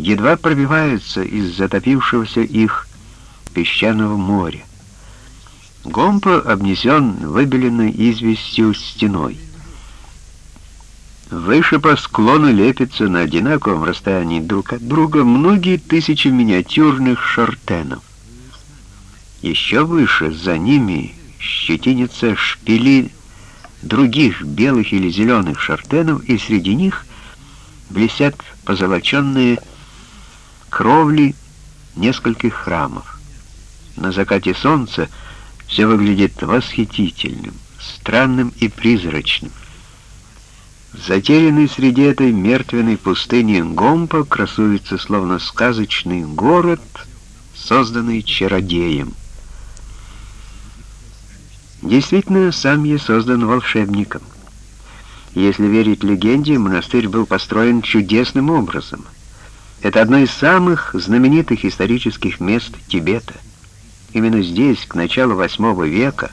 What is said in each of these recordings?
едва пробиваются из затопившегося их песчаного моря. Гомпа обнесен выбеленной известью стеной. Выше по склону лепятся на одинаковом расстоянии друг от друга многие тысячи миниатюрных шартенов. Еще выше, за ними, щетинятся шпили других белых или зеленых шартенов, и среди них блестят позолоченные кровли нескольких храмов. На закате солнца все выглядит восхитительным, странным и призрачным. Затерянный среди этой мертвенной пустыни Гомпа красуется словно сказочный город, созданный чародеем. Действительно, сам я создан волшебником. Если верить легенде, монастырь был построен чудесным образом. Это одно из самых знаменитых исторических мест Тибета. Именно здесь, к началу VIII века,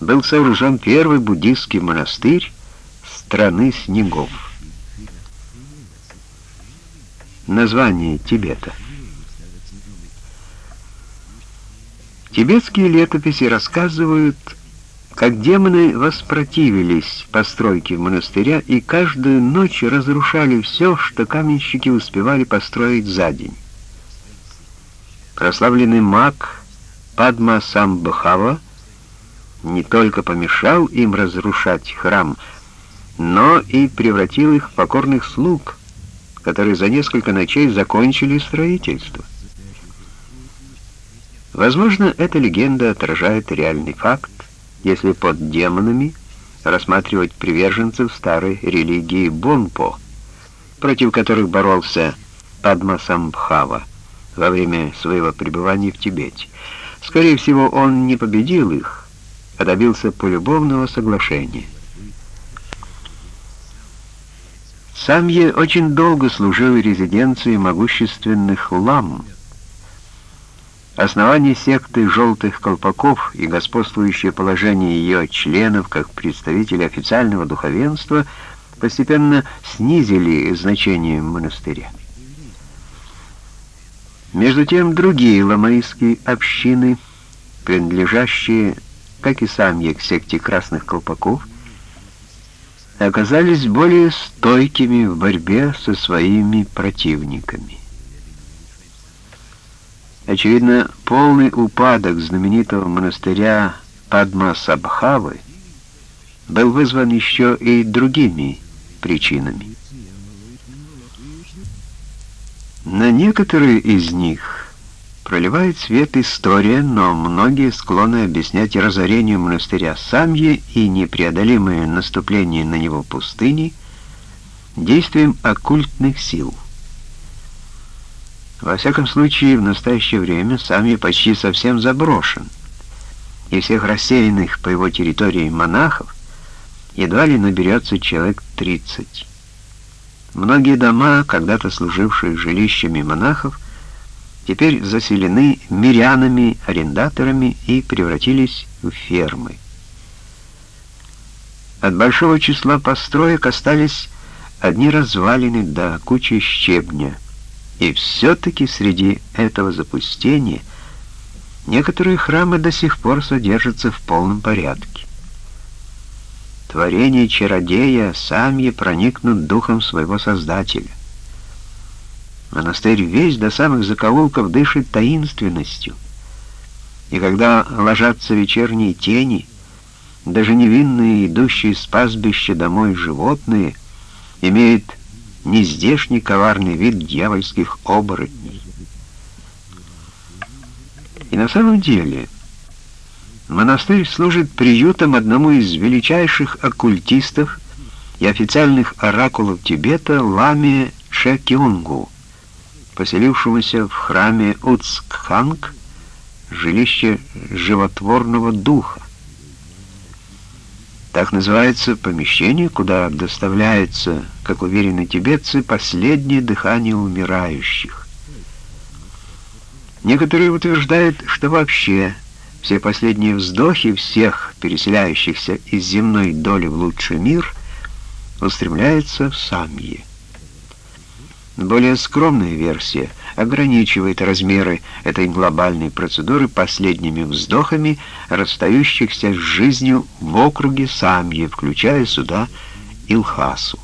был сооружен первый буддийский монастырь страны снегов. Название Тибета Тибетские летописи рассказывают как демоны воспротивились постройке монастыря и каждую ночь разрушали все, что каменщики успевали построить за день. Прославленный маг Падма Самбхава не только помешал им разрушать храм, но и превратил их в покорных слуг, которые за несколько ночей закончили строительство. Возможно, эта легенда отражает реальный факт, если под демонами рассматривать приверженцев старой религии Бонпо, против которых боролся Падмасамбхава во время своего пребывания в Тибете. Скорее всего, он не победил их, а добился полюбовного соглашения. Самье очень долго служил резиденцией могущественных лам, Основание секты «желтых колпаков» и господствующее положение ее членов как представителей официального духовенства постепенно снизили значение монастыря. Между тем, другие ламаистские общины, принадлежащие, как и сами к секте красных колпаков, оказались более стойкими в борьбе со своими противниками. Очевидно, полный упадок знаменитого монастыря Падма-Сабхавы был вызван еще и другими причинами. На некоторые из них проливает свет история, но многие склонны объяснять разорение монастыря Самьи и непреодолимое наступление на него пустыни действием оккультных сил – во всяком случае, в настоящее время Сами почти совсем заброшен, и всех рассеянных по его территории монахов едва ли наберется человек 30. Многие дома, когда-то служившие жилищами монахов, теперь заселены мирянами, арендаторами и превратились в фермы. От большого числа построек остались одни развалины да куча щебня – и все-таки среди этого запустения некоторые храмы до сих пор содержатся в полном порядке. Творения чародея сами проникнут духом своего Создателя. Монастырь весь до самых закоулков дышит таинственностью. И когда ложатся вечерние тени, даже невинные, идущие с пастбища домой животные, имеют нездешний коварный вид дьявольских оборотней. И на самом деле монастырь служит приютом одному из величайших оккультистов и официальных оракулов Тибета Ламе Шекюнгу, поселившемуся в храме Уцкханг, жилище животворного духа. Так называется помещение, куда доставляется, как уверены тибетцы, последнее дыхание умирающих. Некоторые утверждают, что вообще все последние вздохи всех переселяющихся из земной доли в лучший мир устремляются в Самье. Более скромная версия ограничивает размеры этой глобальной процедуры последними вздохами расстающихся с жизнью в округе Самье, включая сюда Илхасу.